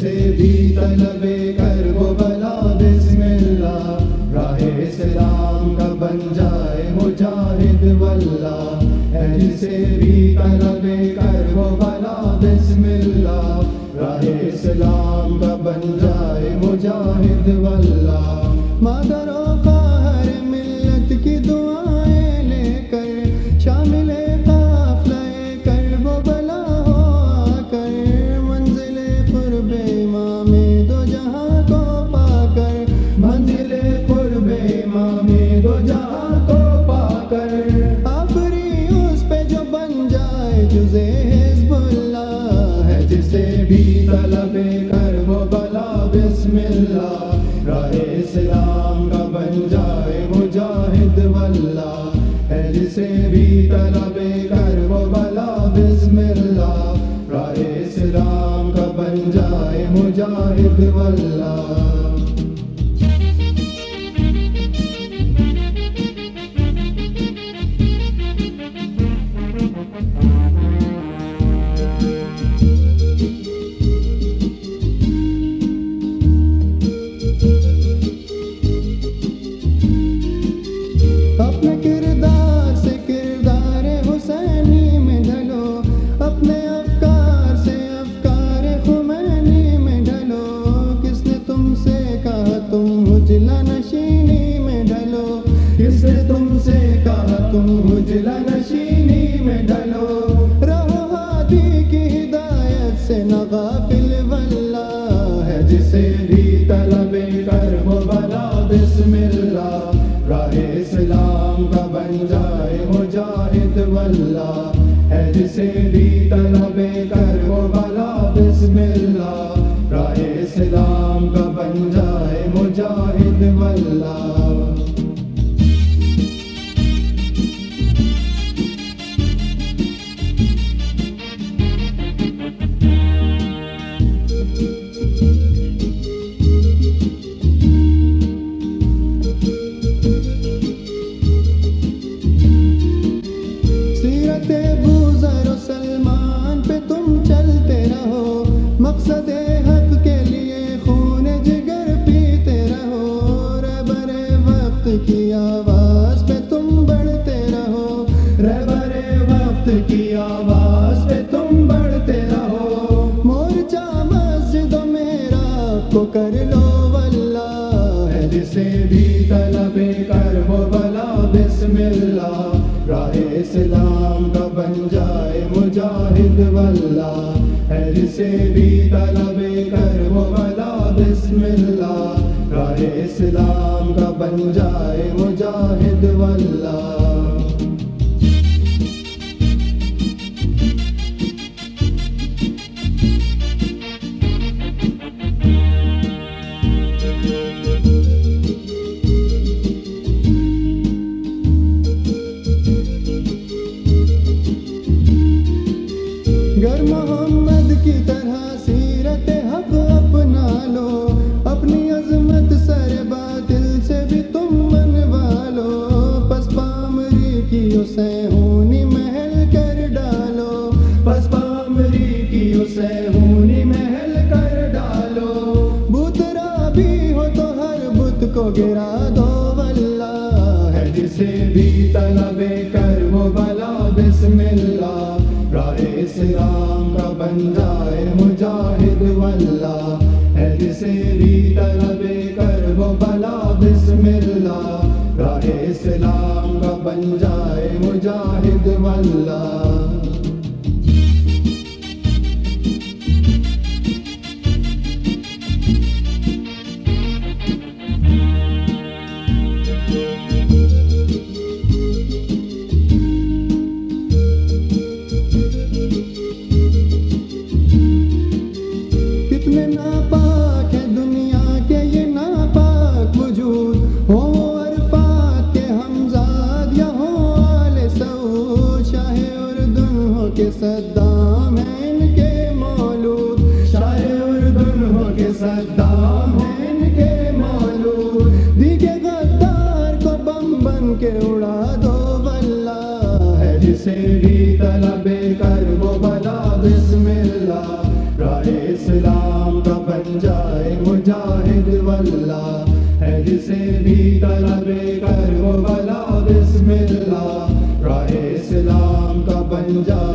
سے بھی طلب کر وہ بلا بسم اللہ۔ راہ اسلام کا بن جائے مجاہد واللہ۔ اے جسے بھی طلب کر وہ بلا بسم اللہ۔ راہ اسلام کا بن جائے مجاہد واللہ۔ مادروں اللہ ہے جسے بھی طلب کر وہ بلا بسم اللہ راہ اسلام کا بن جائے مجاہد واللہ۔ حجلا نشینی میں ڈھلو کس نے تم سے کہا تم حجلا نشینی میں ڈھلو رہو ہادی کی ہدایت سے نہ غافل واللہ ہے جسے بھی طلب کر وہ بلا بسم اللہ راہ اسلام کا بن جائے مجاہد واللہ ہے جسے بھی طلب کر وہ بلا بسم اللہ راہ اسلام مجاہد واللہ وقت کی آواز پہ تم بڑھتے رہو۔ رہبر وقت کی آواز پہ تم بڑھتے رہو۔ مورچہ مسجد میرا کو کر لو واللہ ہے جسے بھی طلب کر وہ بلا بسم اللہ۔ راہ اسلام کا بن جائے مجاہد واللہ ہے جسے بھی طلب کر وہ بلا بسم اللہ۔ راہ اسلام بن جائے مجاہد واللہ گر محمد کی طرح سیرت حق اپنا لو، اپنی عظمت سر باطل گرا دو واللہ ہے جسے بھی طلب کر وہ بلا بسم اللہ راہ اسلام کا بن جائے مجاہد واللہ ہے جسے بھی طلب کر وہ بلا بسم اللہ راہ اسلام کا بن جائے مجاہد واللہ صدام ہے ان کے مولود۔ شاہ اردن ہو کے صدام ہے ان کے مولود۔ دیگے غدار کو بم بن کے اڑا دو واللہ ہے، جسے بھی طلب کر وہ بلا بسم اللہ۔ راہ اسلام کا بن جائے مجاہد واللہ۔ ہے، جسے بھی طلب کر وہ بلا بسم اللہ۔ راہ اسلام کا بن جائے